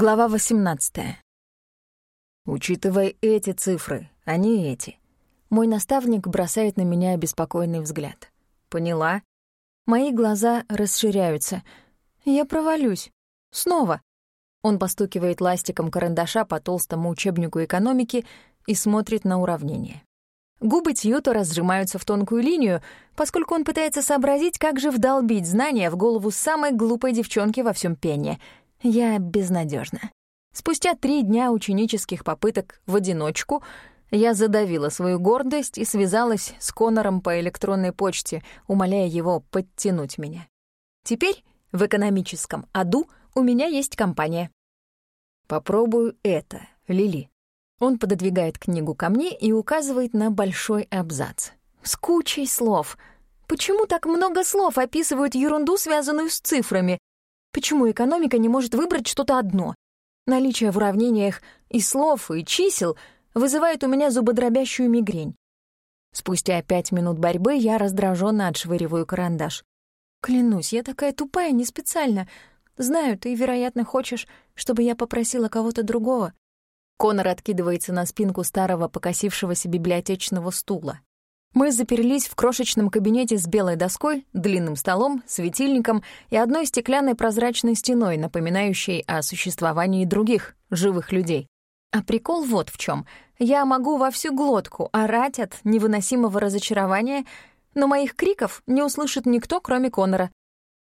Глава 18. «Учитывай эти цифры, а не эти». Мой наставник бросает на меня обеспокоенный взгляд. «Поняла?» Мои глаза расширяются. Я провалюсь. Снова. Он постукивает ластиком карандаша по толстому учебнику экономики и смотрит на уравнение. Губы Тьюто разжимаются в тонкую линию, поскольку он пытается сообразить, как же вдолбить знания в голову самой глупой девчонки во всем пене — я безнадежна. Спустя три дня ученических попыток в одиночку я задавила свою гордость и связалась с Конором по электронной почте, умоляя его подтянуть меня. Теперь в экономическом аду у меня есть компания. Попробую это, Лили. Он пододвигает книгу ко мне и указывает на большой абзац. С кучей слов. Почему так много слов описывают ерунду, связанную с цифрами? Почему экономика не может выбрать что-то одно? Наличие в уравнениях и слов, и чисел вызывает у меня зубодробящую мигрень. Спустя пять минут борьбы я раздраженно отшвыриваю карандаш. Клянусь, я такая тупая не специально. Знаю, ты, вероятно, хочешь, чтобы я попросила кого-то другого. Конор откидывается на спинку старого покосившегося библиотечного стула. Мы заперлись в крошечном кабинете с белой доской, длинным столом, светильником и одной стеклянной прозрачной стеной, напоминающей о существовании других, живых людей. А прикол вот в чем: Я могу во всю глотку орать от невыносимого разочарования, но моих криков не услышит никто, кроме Конора.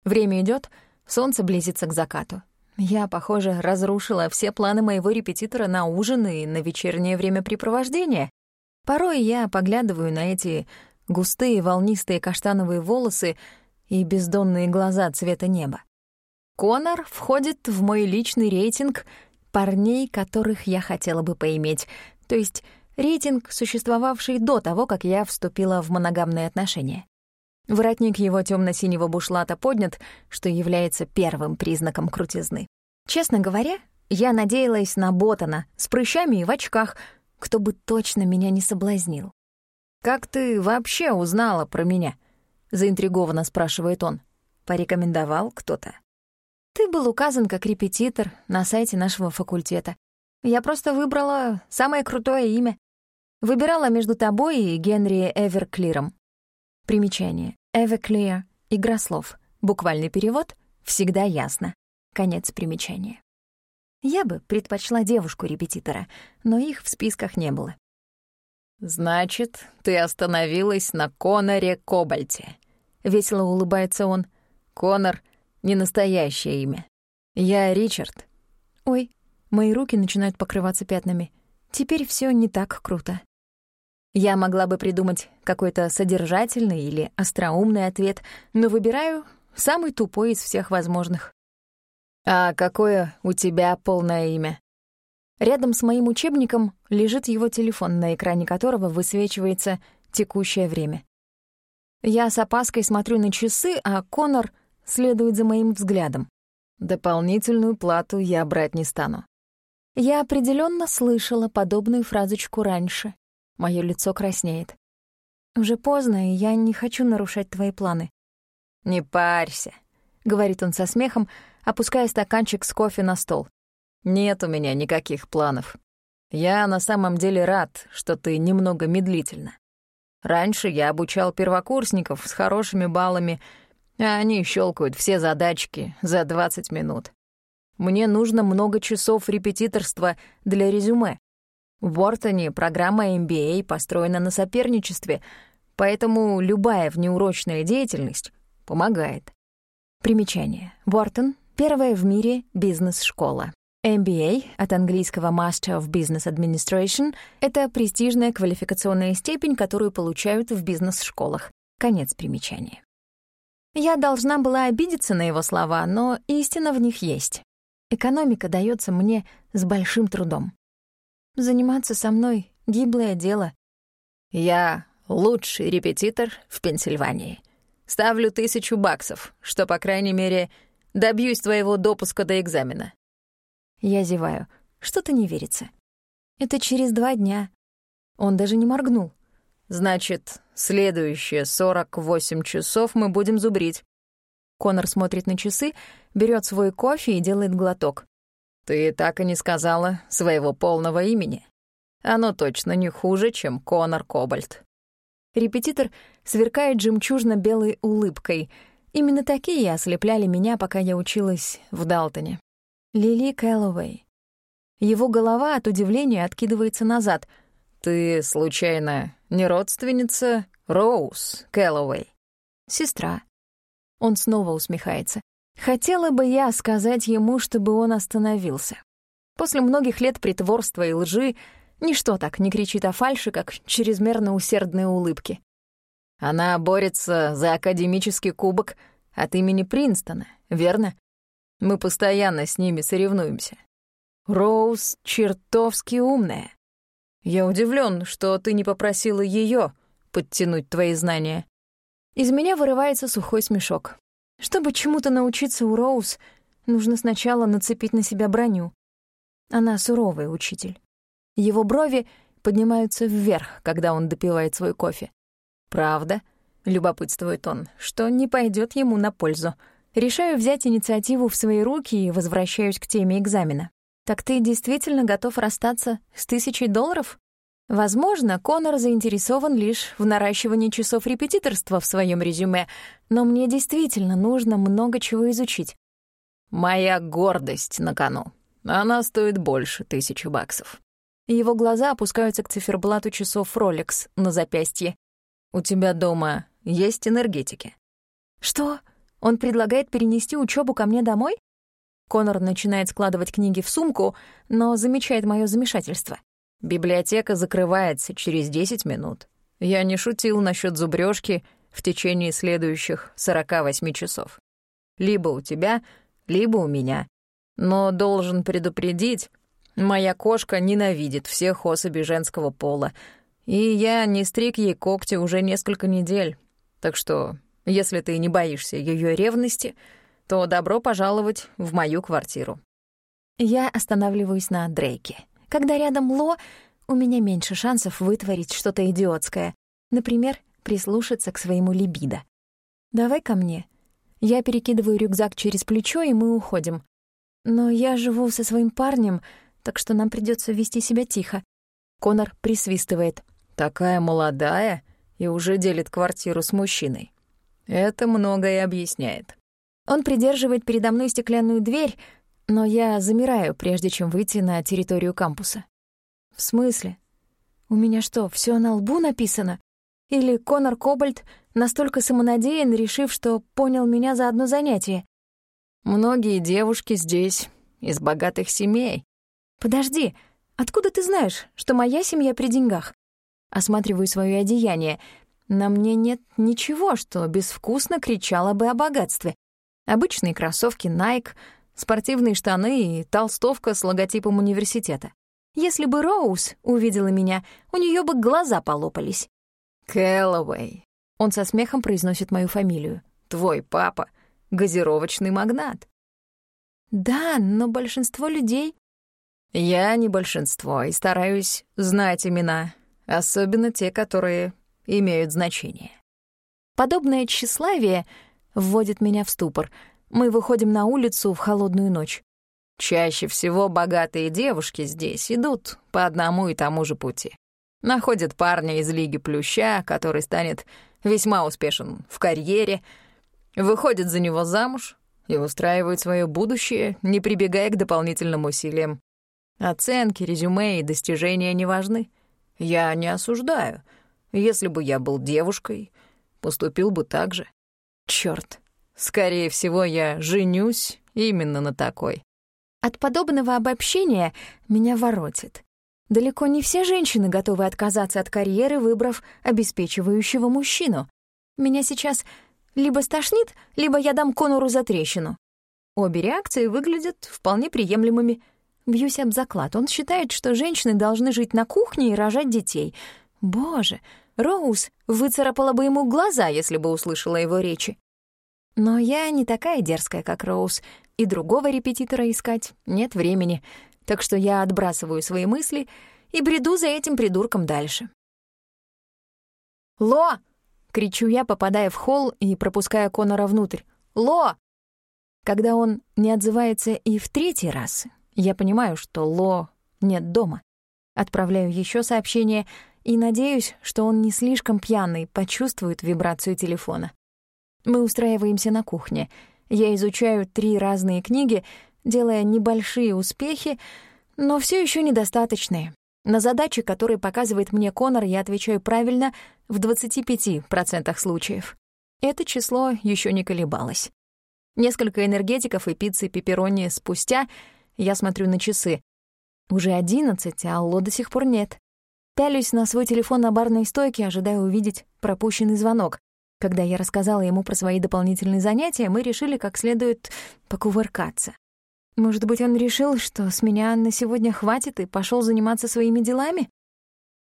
Время идет, солнце близится к закату. Я, похоже, разрушила все планы моего репетитора на ужин и на вечернее времяпрепровождение. Порой я поглядываю на эти густые волнистые каштановые волосы и бездонные глаза цвета неба. Конор входит в мой личный рейтинг парней, которых я хотела бы поиметь, то есть рейтинг, существовавший до того, как я вступила в моногамные отношения. Воротник его темно синего бушлата поднят, что является первым признаком крутизны. Честно говоря, я надеялась на Ботана с прыщами и в очках — кто бы точно меня не соблазнил. «Как ты вообще узнала про меня?» — заинтригованно спрашивает он. «Порекомендовал кто-то?» «Ты был указан как репетитор на сайте нашего факультета. Я просто выбрала самое крутое имя. Выбирала между тобой и Генри Эверклиром». Примечание. Эверклир — игра слов. Буквальный перевод — всегда ясно. Конец примечания. Я бы предпочла девушку-репетитора, но их в списках не было. «Значит, ты остановилась на Коноре Кобальте», — весело улыбается он. «Конор — не настоящее имя. Я Ричард». «Ой, мои руки начинают покрываться пятнами. Теперь все не так круто». Я могла бы придумать какой-то содержательный или остроумный ответ, но выбираю самый тупой из всех возможных. «А какое у тебя полное имя?» Рядом с моим учебником лежит его телефон, на экране которого высвечивается текущее время. Я с опаской смотрю на часы, а Конор следует за моим взглядом. Дополнительную плату я брать не стану. Я определенно слышала подобную фразочку раньше. Мое лицо краснеет. Уже поздно, и я не хочу нарушать твои планы. «Не парься», — говорит он со смехом, опуская стаканчик с кофе на стол. «Нет у меня никаких планов. Я на самом деле рад, что ты немного медлительна. Раньше я обучал первокурсников с хорошими баллами, а они щелкают все задачки за 20 минут. Мне нужно много часов репетиторства для резюме. В Уортоне программа MBA построена на соперничестве, поэтому любая внеурочная деятельность помогает. Примечание. Уортон Первая в мире бизнес-школа. MBA от английского Master of Business Administration — это престижная квалификационная степень, которую получают в бизнес-школах. Конец примечания. Я должна была обидеться на его слова, но истина в них есть. Экономика дается мне с большим трудом. Заниматься со мной — гиблое дело. Я лучший репетитор в Пенсильвании. Ставлю тысячу баксов, что, по крайней мере, Добьюсь твоего допуска до экзамена». Я зеваю. Что-то не верится. Это через два дня. Он даже не моргнул. Значит, следующие 48 часов мы будем зубрить. Конор смотрит на часы, берет свой кофе и делает глоток. «Ты так и не сказала своего полного имени. Оно точно не хуже, чем Конор Кобальт». Репетитор сверкает жемчужно-белой улыбкой. Именно такие ослепляли меня, пока я училась в Далтоне. Лили Кэллоуэй. Его голова от удивления откидывается назад. «Ты, случайно, не родственница Роуз Кэллоуэй?» «Сестра». Он снова усмехается. Хотела бы я сказать ему, чтобы он остановился. После многих лет притворства и лжи ничто так не кричит о фальши, как чрезмерно усердные улыбки. Она борется за академический кубок от имени Принстона, верно? Мы постоянно с ними соревнуемся. Роуз чертовски умная. Я удивлен, что ты не попросила ее подтянуть твои знания. Из меня вырывается сухой смешок. Чтобы чему-то научиться у Роуз, нужно сначала нацепить на себя броню. Она суровый учитель. Его брови поднимаются вверх, когда он допивает свой кофе. «Правда?» — любопытствует он, что не пойдет ему на пользу. Решаю взять инициативу в свои руки и возвращаюсь к теме экзамена. «Так ты действительно готов расстаться с тысячей долларов?» Возможно, Конор заинтересован лишь в наращивании часов репетиторства в своем резюме, но мне действительно нужно много чего изучить. Моя гордость на кону. Она стоит больше тысячи баксов. Его глаза опускаются к циферблату часов Rolex на запястье. «У тебя дома есть энергетики?» «Что? Он предлагает перенести учебу ко мне домой?» Конор начинает складывать книги в сумку, но замечает мое замешательство. Библиотека закрывается через 10 минут. Я не шутил насчет зубрёжки в течение следующих 48 часов. Либо у тебя, либо у меня. Но должен предупредить, моя кошка ненавидит всех особей женского пола, и я не стриг ей когти уже несколько недель. Так что, если ты не боишься её ревности, то добро пожаловать в мою квартиру. Я останавливаюсь на Дрейке. Когда рядом Ло, у меня меньше шансов вытворить что-то идиотское. Например, прислушаться к своему либидо. «Давай ко мне». Я перекидываю рюкзак через плечо, и мы уходим. Но я живу со своим парнем, так что нам придется вести себя тихо. Конор присвистывает. «Такая молодая и уже делит квартиру с мужчиной. Это многое объясняет». Он придерживает передо мной стеклянную дверь, но я замираю, прежде чем выйти на территорию кампуса. В смысле? У меня что, все на лбу написано? Или Конор Кобальт настолько самонадеян, решив, что понял меня за одно занятие? Многие девушки здесь из богатых семей. Подожди, откуда ты знаешь, что моя семья при деньгах? Осматриваю свое одеяние. На мне нет ничего, что безвкусно кричало бы о богатстве. Обычные кроссовки Nike — спортивные штаны и толстовка с логотипом университета. Если бы Роуз увидела меня, у нее бы глаза полопались. «Кэллоуэй», — он со смехом произносит мою фамилию. «Твой папа — газировочный магнат». «Да, но большинство людей...» «Я не большинство и стараюсь знать имена, особенно те, которые имеют значение». Подобное тщеславие вводит меня в ступор — мы выходим на улицу в холодную ночь. Чаще всего богатые девушки здесь идут по одному и тому же пути. Находят парня из Лиги Плюща, который станет весьма успешен в карьере, выходят за него замуж и устраивают свое будущее, не прибегая к дополнительным усилиям. Оценки, резюме и достижения не важны. Я не осуждаю. Если бы я был девушкой, поступил бы так же. Чёрт, Скорее всего, я женюсь именно на такой. От подобного обобщения меня воротит. Далеко не все женщины готовы отказаться от карьеры, выбрав обеспечивающего мужчину. Меня сейчас либо стошнит, либо я дам Конору за трещину. Обе реакции выглядят вполне приемлемыми. Бьюсь об заклад. Он считает, что женщины должны жить на кухне и рожать детей. Боже, Роуз выцарапала бы ему глаза, если бы услышала его речи. Но я не такая дерзкая, как Роуз, и другого репетитора искать нет времени, так что я отбрасываю свои мысли и бреду за этим придурком дальше. «Ло!» — кричу я, попадая в холл и пропуская Конора внутрь. «Ло!» Когда он не отзывается и в третий раз, Я понимаю, что Ло нет дома. Отправляю еще сообщение и надеюсь, что он не слишком пьяный, почувствует вибрацию телефона. Мы устраиваемся на кухне. Я изучаю три разные книги, делая небольшие успехи, но все еще недостаточные. На задачи, которые показывает мне Конор, я отвечаю правильно в 25% случаев. Это число еще не колебалось. Несколько энергетиков и пиццы пепперони спустя я смотрю на часы. Уже одиннадцать, а Алло до сих пор нет. Пялюсь на свой телефон на барной стойке, ожидая увидеть пропущенный звонок. Когда я рассказала ему про свои дополнительные занятия, мы решили как следует покувыркаться. Может быть, он решил, что с меня на сегодня хватит и пошел заниматься своими делами?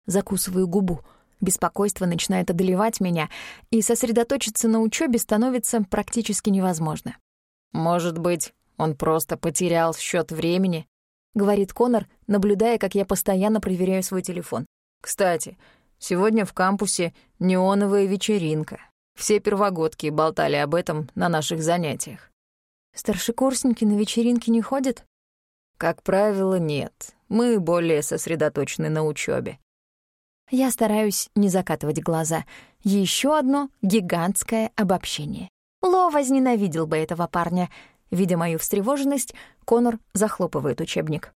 Закусываю губу. Беспокойство начинает одолевать меня, и сосредоточиться на учебе становится практически невозможно. «Может быть, он просто потерял счет времени?» — говорит Конор, наблюдая, как я постоянно проверяю свой телефон. «Кстати, сегодня в кампусе неоновая вечеринка. Все первогодки болтали об этом на наших занятиях. Старшекурсники на вечеринки не ходят? Как правило, нет. Мы более сосредоточены на учебе. Я стараюсь не закатывать глаза. Еще одно гигантское обобщение. Ло возненавидел бы этого парня. Видя мою встревоженность, Конор захлопывает учебник.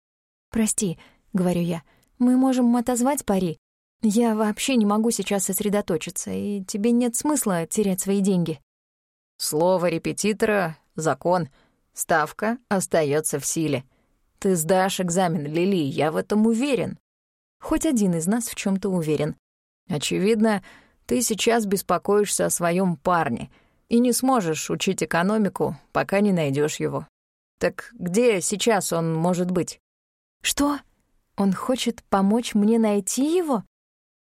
«Прости», — говорю я, — «мы можем отозвать пари. Я вообще не могу сейчас сосредоточиться, и тебе нет смысла терять свои деньги». Слово репетитора закон. Ставка остается в силе. Ты сдашь экзамен, Лили, я в этом уверен. Хоть один из нас в чем то уверен. Очевидно, ты сейчас беспокоишься о своем парне и не сможешь учить экономику, пока не найдешь его. Так где сейчас он может быть? Что? Он хочет помочь мне найти его?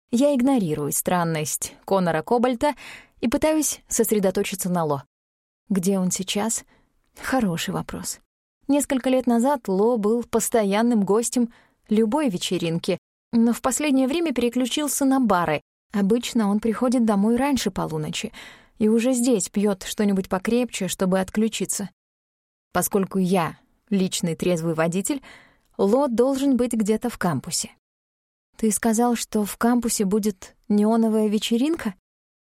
Я игнорирую странность Конора Кобальта и пытаюсь сосредоточиться на Ло. Где он сейчас? Хороший вопрос. Несколько лет назад Ло был постоянным гостем любой вечеринки, но в последнее время переключился на бары. Обычно он приходит домой раньше полуночи и уже здесь пьет что-нибудь покрепче, чтобы отключиться. Поскольку я личный трезвый водитель, Ло должен быть где-то в кампусе. Ты сказал, что в кампусе будет неоновая вечеринка?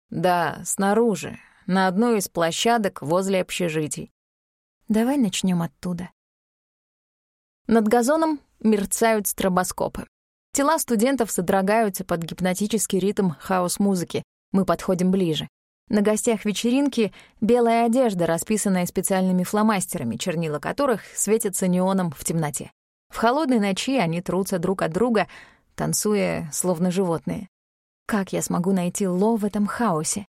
Да, снаружи, на одной из площадок возле общежитий. Давай начнем оттуда. Над газоном мерцают стробоскопы. Тела студентов содрогаются под гипнотический ритм хаос-музыки. Мы подходим ближе. На гостях вечеринки белая одежда, расписанная специальными фломастерами, чернила которых светятся неоном в темноте. В холодной ночи они трутся друг от друга, танцуя, словно животные. Как я смогу найти Ло в этом хаосе?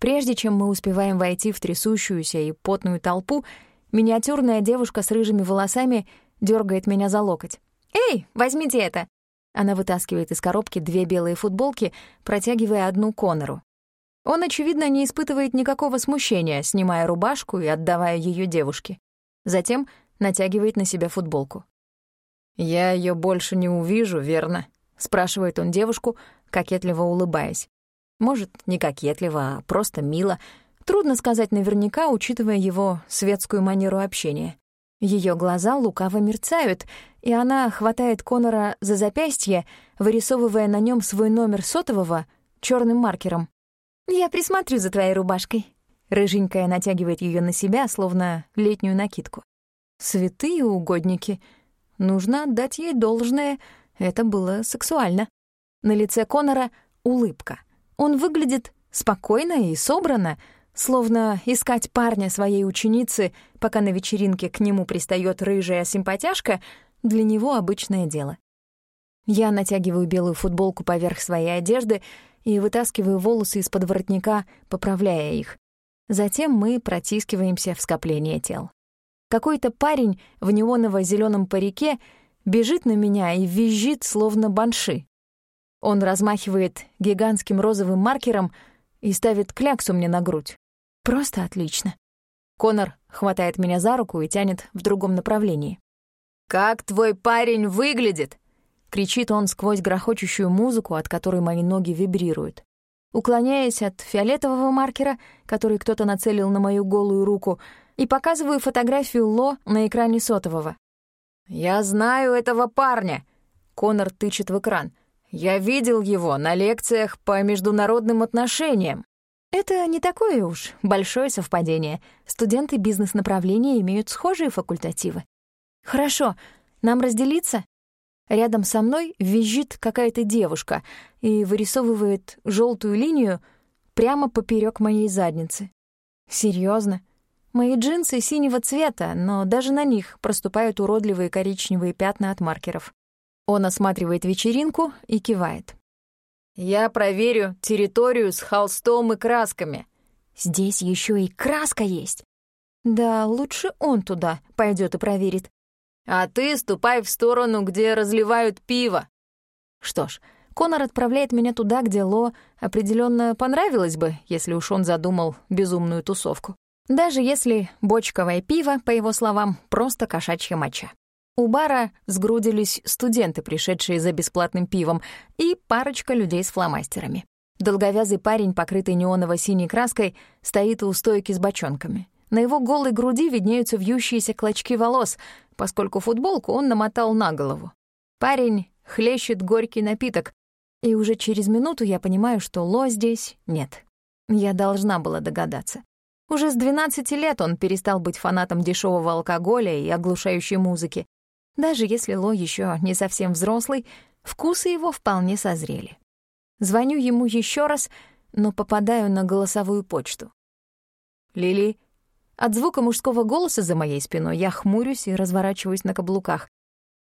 Прежде чем мы успеваем войти в трясущуюся и потную толпу, миниатюрная девушка с рыжими волосами дергает меня за локоть. «Эй, возьмите это!» Она вытаскивает из коробки две белые футболки, протягивая одну Конору. Он, очевидно, не испытывает никакого смущения, снимая рубашку и отдавая ее девушке. Затем натягивает на себя футболку. «Я ее больше не увижу, верно?» — спрашивает он девушку, кокетливо улыбаясь. Может, не кокетливо, а просто мило. Трудно сказать наверняка, учитывая его светскую манеру общения. Ее глаза лукаво мерцают, и она хватает Конора за запястье, вырисовывая на нем свой номер сотового черным маркером. «Я присмотрю за твоей рубашкой». Рыженькая натягивает ее на себя, словно летнюю накидку. Святые угодники. Нужно отдать ей должное. Это было сексуально. На лице Конора улыбка — он выглядит спокойно и собрано, словно искать парня своей ученицы, пока на вечеринке к нему пристает рыжая симпатяшка, для него обычное дело. Я натягиваю белую футболку поверх своей одежды и вытаскиваю волосы из-под воротника, поправляя их. Затем мы протискиваемся в скопление тел. Какой-то парень в неоново зеленом парике бежит на меня и визжит, словно банши. Он размахивает гигантским розовым маркером и ставит кляксу мне на грудь. Просто отлично. Конор хватает меня за руку и тянет в другом направлении. «Как твой парень выглядит?» — кричит он сквозь грохочущую музыку, от которой мои ноги вибрируют. Уклоняясь от фиолетового маркера, который кто-то нацелил на мою голую руку, и показываю фотографию Ло на экране сотового. «Я знаю этого парня!» Конор тычет в экран. «Я видел его на лекциях по международным отношениям». Это не такое уж большое совпадение. Студенты бизнес-направления имеют схожие факультативы. Хорошо, нам разделиться? Рядом со мной визжит какая-то девушка и вырисовывает желтую линию прямо поперек моей задницы. Серьезно? Мои джинсы синего цвета, но даже на них проступают уродливые коричневые пятна от маркеров. Он осматривает вечеринку и кивает. «Я проверю территорию с холстом и красками». «Здесь еще и краска есть». «Да, лучше он туда пойдет и проверит». «А ты ступай в сторону, где разливают пиво». Что ж, Конор отправляет меня туда, где Ло определенно понравилось бы, если уж он задумал безумную тусовку. Даже если бочковое пиво, по его словам, просто кошачья моча. У бара сгрудились студенты, пришедшие за бесплатным пивом, и парочка людей с фломастерами. Долговязый парень, покрытый неоново-синей краской, стоит у стойки с бочонками. На его голой груди виднеются вьющиеся клочки волос, поскольку футболку он намотал на голову. Парень хлещет горький напиток, и уже через минуту я понимаю, что Ло здесь нет. Я должна была догадаться. Уже с 12 лет он перестал быть фанатом дешевого алкоголя и оглушающей музыки. Даже если Ло еще не совсем взрослый, вкусы его вполне созрели. Звоню ему еще раз, но попадаю на голосовую почту. «Лили». От звука мужского голоса за моей спиной я хмурюсь и разворачиваюсь на каблуках.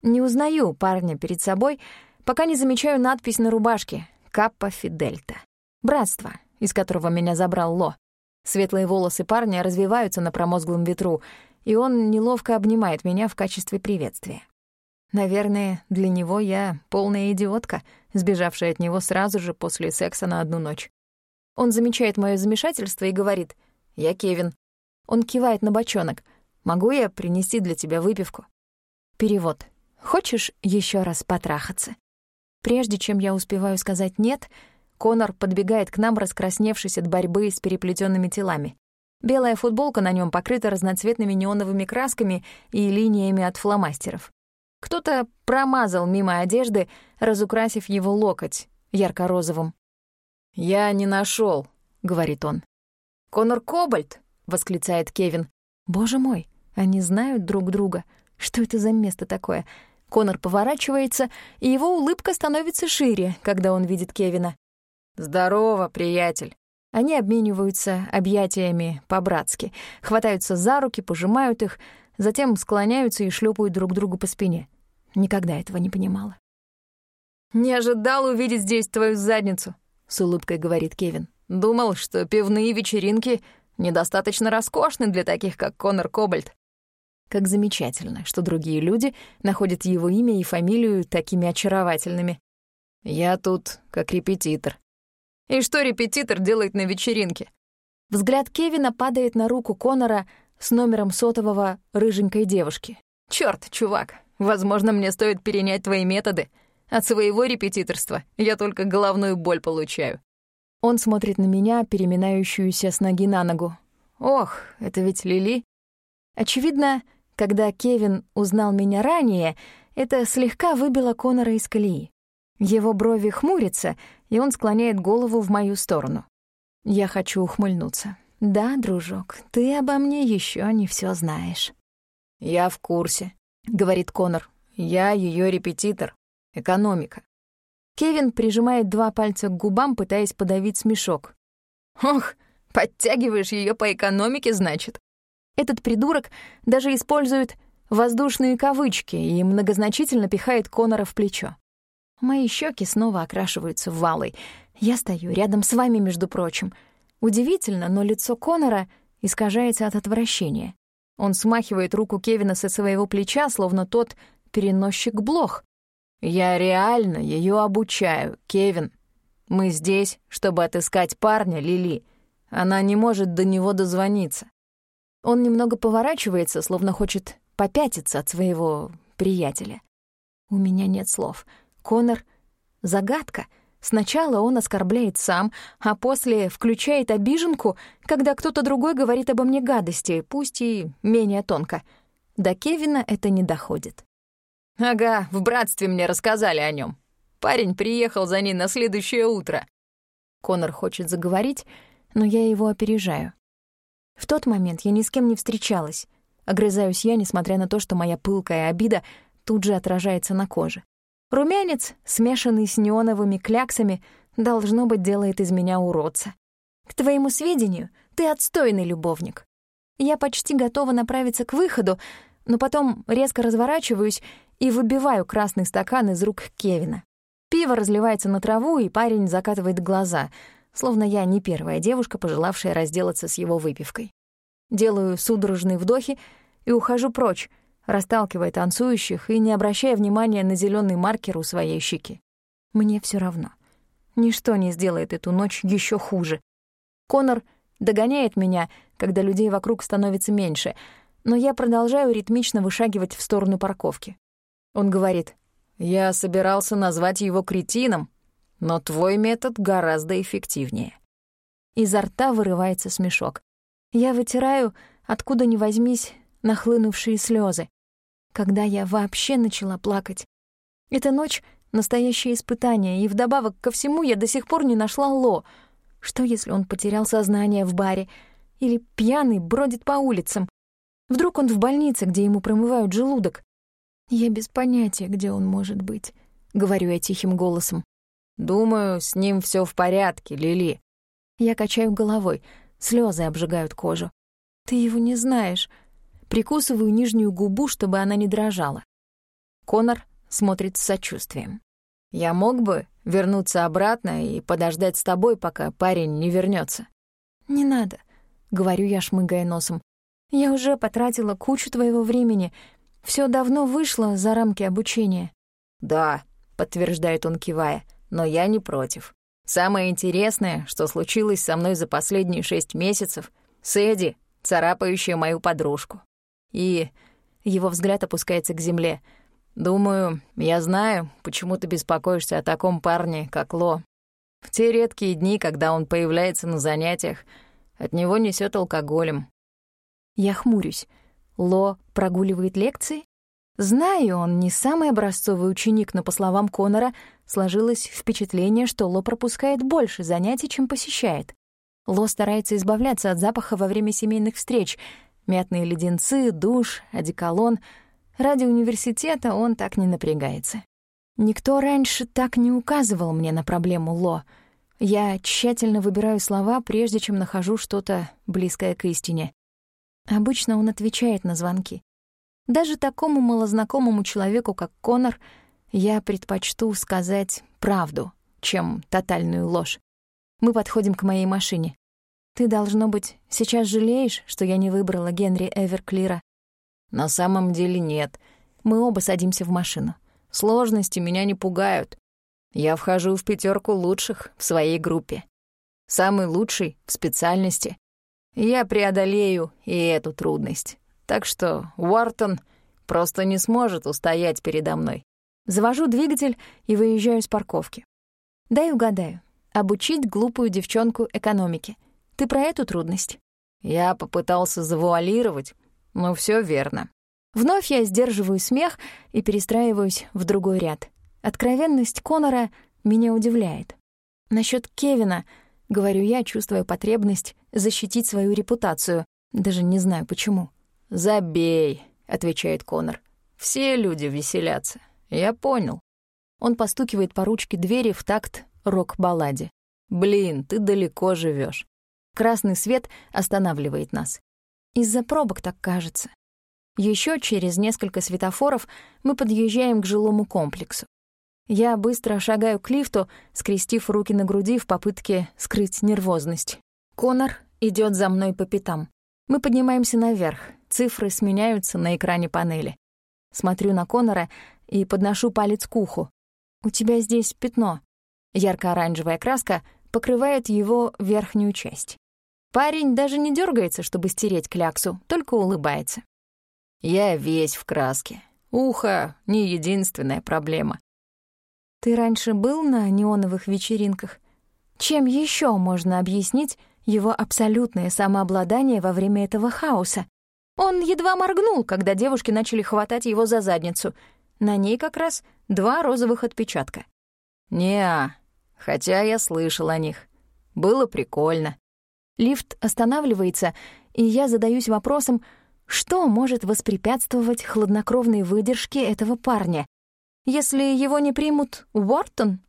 Не узнаю парня перед собой, пока не замечаю надпись на рубашке «Каппа Фидельта». Братство, из которого меня забрал Ло. Светлые волосы парня развиваются на промозглом ветру, и он неловко обнимает меня в качестве приветствия. Наверное, для него я полная идиотка, сбежавшая от него сразу же после секса на одну ночь. Он замечает моё замешательство и говорит «Я Кевин». Он кивает на бочонок. «Могу я принести для тебя выпивку?» Перевод. «Хочешь еще раз потрахаться?» Прежде чем я успеваю сказать «нет», Конор подбегает к нам, раскрасневшись от борьбы с переплетенными телами. Белая футболка на нем покрыта разноцветными неоновыми красками и линиями от фломастеров. Кто-то промазал мимо одежды, разукрасив его локоть ярко-розовым. «Я не нашел, говорит он. «Конор Кобальт!» — восклицает Кевин. «Боже мой, они знают друг друга. Что это за место такое?» Конор поворачивается, и его улыбка становится шире, когда он видит Кевина. «Здорово, приятель». Они обмениваются объятиями по-братски, хватаются за руки, пожимают их, затем склоняются и шлепают друг другу по спине. Никогда этого не понимала. «Не ожидал увидеть здесь твою задницу», — с улыбкой говорит Кевин. «Думал, что пивные вечеринки недостаточно роскошны для таких, как Конор Кобальт». Как замечательно, что другие люди находят его имя и фамилию такими очаровательными. «Я тут как репетитор», и что репетитор делает на вечеринке? Взгляд Кевина падает на руку Конора с номером сотового рыженькой девушки. Чёрт, чувак, возможно, мне стоит перенять твои методы. От своего репетиторства я только головную боль получаю. Он смотрит на меня, переминающуюся с ноги на ногу. Ох, это ведь Лили. Очевидно, когда Кевин узнал меня ранее, это слегка выбило Конора из колеи. Его брови хмурятся, и он склоняет голову в мою сторону. Я хочу ухмыльнуться. «Да, дружок, ты обо мне еще не все знаешь». «Я в курсе», — говорит Конор. «Я ее репетитор. Экономика». Кевин прижимает два пальца к губам, пытаясь подавить смешок. «Ох, подтягиваешь ее по экономике, значит?» Этот придурок даже использует воздушные кавычки и многозначительно пихает Конора в плечо. Мои щеки снова окрашиваются валой. Я стою рядом с вами, между прочим. Удивительно, но лицо Конора искажается от отвращения. Он смахивает руку Кевина со своего плеча, словно тот переносчик блох. «Я реально ее обучаю, Кевин. Мы здесь, чтобы отыскать парня, Лили. Она не может до него дозвониться». Он немного поворачивается, словно хочет попятиться от своего приятеля. У меня нет слов — Конор — загадка. Сначала он оскорбляет сам, а после включает обиженку, когда кто-то другой говорит обо мне гадости, пусть и менее тонко. До Кевина это не доходит. Ага, в братстве мне рассказали о нем. Парень приехал за ней на следующее утро. Конор хочет заговорить, но я его опережаю. В тот момент я ни с кем не встречалась. Огрызаюсь я, несмотря на то, что моя пылкая обида тут же отражается на коже. Румянец, смешанный с неоновыми кляксами, должно быть, делает из меня уродца. К твоему сведению, ты отстойный любовник. Я почти готова направиться к выходу, но потом резко разворачиваюсь и выбиваю красный стакан из рук Кевина. Пиво разливается на траву, и парень закатывает глаза, словно я не первая девушка, пожелавшая разделаться с его выпивкой. Делаю судорожные вдохи и ухожу прочь, расталкивая танцующих и не обращая внимания на зеленый маркер у своей щеки. Мне все равно. Ничто не сделает эту ночь еще хуже. Конор догоняет меня, когда людей вокруг становится меньше, но я продолжаю ритмично вышагивать в сторону парковки. Он говорит, «Я собирался назвать его кретином, но твой метод гораздо эффективнее». Изо рта вырывается смешок. Я вытираю, откуда ни возьмись, нахлынувшие слезы. Когда я вообще начала плакать? Эта ночь — настоящее испытание, и вдобавок ко всему я до сих пор не нашла Ло. Что, если он потерял сознание в баре? Или пьяный бродит по улицам? Вдруг он в больнице, где ему промывают желудок? Я без понятия, где он может быть, — говорю я тихим голосом. Думаю, с ним все в порядке, Лили. Я качаю головой, слезы обжигают кожу. Ты его не знаешь. Прикусываю нижнюю губу, чтобы она не дрожала. Конор смотрит с сочувствием. «Я мог бы вернуться обратно и подождать с тобой, пока парень не вернется. «Не надо», — говорю я, шмыгая носом. «Я уже потратила кучу твоего времени. Все давно вышло за рамки обучения». «Да», — подтверждает он, кивая, — «но я не против. Самое интересное, что случилось со мной за последние шесть месяцев, с Эдди, царапающая мою подружку. И его взгляд опускается к земле. «Думаю, я знаю, почему ты беспокоишься о таком парне, как Ло. В те редкие дни, когда он появляется на занятиях, от него несет алкоголем». Я хмурюсь. Ло прогуливает лекции? Знаю, он не самый образцовый ученик, но, по словам Конора, сложилось впечатление, что Ло пропускает больше занятий, чем посещает. Ло старается избавляться от запаха во время семейных встреч, Мятные леденцы, душ, одеколон. Ради университета он так не напрягается. Никто раньше так не указывал мне на проблему Ло. Я тщательно выбираю слова, прежде чем нахожу что-то близкое к истине. Обычно он отвечает на звонки. Даже такому малознакомому человеку, как Конор, я предпочту сказать правду, чем тотальную ложь. Мы подходим к моей машине. Ты, должно быть, сейчас жалеешь, что я не выбрала Генри Эверклира? На самом деле нет. Мы оба садимся в машину. Сложности меня не пугают. Я вхожу в пятерку лучших в своей группе. Самый лучший в специальности. Я преодолею и эту трудность. Так что Уортон просто не сможет устоять передо мной. Завожу двигатель и выезжаю с парковки. Дай угадаю. Обучить глупую девчонку экономике — ты про эту трудность? Я попытался завуалировать, но все верно. Вновь я сдерживаю смех и перестраиваюсь в другой ряд. Откровенность Конора меня удивляет. Насчет Кевина, говорю я, чувствуя потребность защитить свою репутацию, даже не знаю почему. «Забей», — отвечает Конор. «Все люди веселятся. Я понял». Он постукивает по ручке двери в такт рок-балладе. «Блин, ты далеко живешь. Красный свет останавливает нас. Из-за пробок так кажется. Еще через несколько светофоров мы подъезжаем к жилому комплексу. Я быстро шагаю к лифту, скрестив руки на груди в попытке скрыть нервозность. Конор идет за мной по пятам. Мы поднимаемся наверх, цифры сменяются на экране панели. Смотрю на Конора и подношу палец к уху. «У тебя здесь пятно». Ярко-оранжевая краска покрывает его верхнюю часть. Парень даже не дергается, чтобы стереть кляксу, только улыбается. Я весь в краске. Ухо — не единственная проблема. Ты раньше был на неоновых вечеринках? Чем еще можно объяснить его абсолютное самообладание во время этого хаоса? Он едва моргнул, когда девушки начали хватать его за задницу. На ней как раз два розовых отпечатка. не хотя я слышал о них. Было прикольно. Лифт останавливается, и я задаюсь вопросом, что может воспрепятствовать хладнокровной выдержке этого парня? Если его не примут Уортон?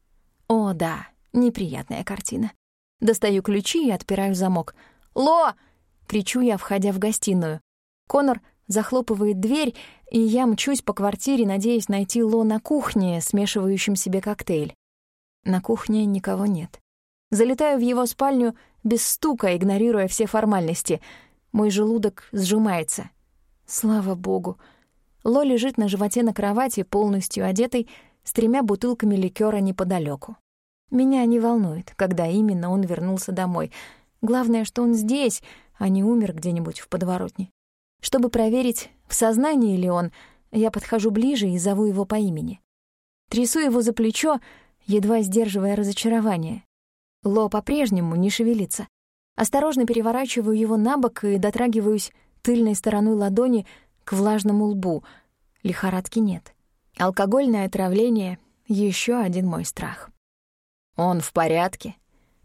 О, да, неприятная картина. Достаю ключи и отпираю замок. «Ло!» — кричу я, входя в гостиную. Конор захлопывает дверь, и я мчусь по квартире, надеясь найти Ло на кухне, смешивающем себе коктейль. На кухне никого нет. Залетаю в его спальню без стука, игнорируя все формальности. Мой желудок сжимается. Слава богу. Ло лежит на животе на кровати, полностью одетый, с тремя бутылками ликера неподалеку. Меня не волнует, когда именно он вернулся домой. Главное, что он здесь, а не умер где-нибудь в подворотне. Чтобы проверить, в сознании ли он, я подхожу ближе и зову его по имени. Трясу его за плечо, едва сдерживая разочарование. Ло по-прежнему не шевелится. Осторожно переворачиваю его на бок и дотрагиваюсь тыльной стороной ладони к влажному лбу. Лихорадки нет. Алкогольное отравление — еще один мой страх. «Он в порядке?»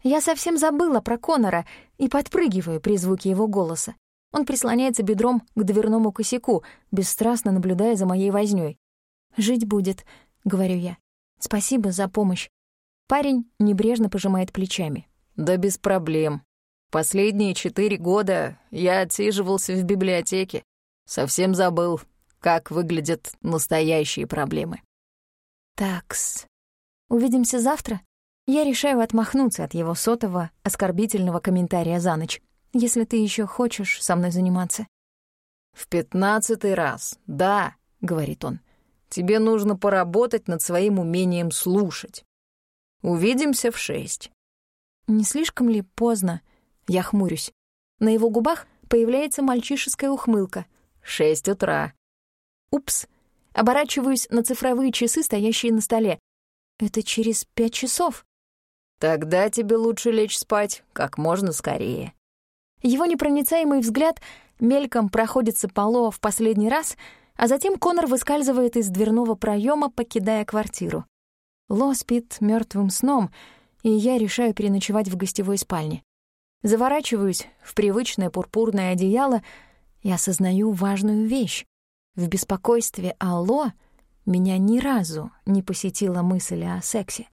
Я совсем забыла про Конора и подпрыгиваю при звуке его голоса. Он прислоняется бедром к дверному косяку, бесстрастно наблюдая за моей вознёй. «Жить будет», — говорю я. «Спасибо за помощь. Парень небрежно пожимает плечами. «Да без проблем. Последние четыре года я отсиживался в библиотеке. Совсем забыл, как выглядят настоящие проблемы». «Такс. Увидимся завтра?» Я решаю отмахнуться от его сотого, оскорбительного комментария за ночь. «Если ты еще хочешь со мной заниматься». «В пятнадцатый раз, да», — говорит он. «Тебе нужно поработать над своим умением слушать. Увидимся в шесть». Не слишком ли поздно? Я хмурюсь. На его губах появляется мальчишеская ухмылка. «Шесть утра». Упс. Оборачиваюсь на цифровые часы, стоящие на столе. Это через пять часов. Тогда тебе лучше лечь спать как можно скорее. Его непроницаемый взгляд мельком проходится по Ло в последний раз, а затем Конор выскальзывает из дверного проема, покидая квартиру. Ло спит мертвым сном, и я решаю переночевать в гостевой спальне. Заворачиваюсь в привычное пурпурное одеяло и осознаю важную вещь. В беспокойстве «Алло» меня ни разу не посетила мысль о сексе.